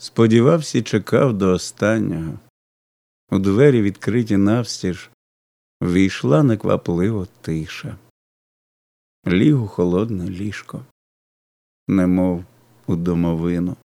Сподівався і чекав до останнього. У двері відкриті навстіж, війшла неквапливо тиша. Ліг у холодне ліжко, немов у домовину.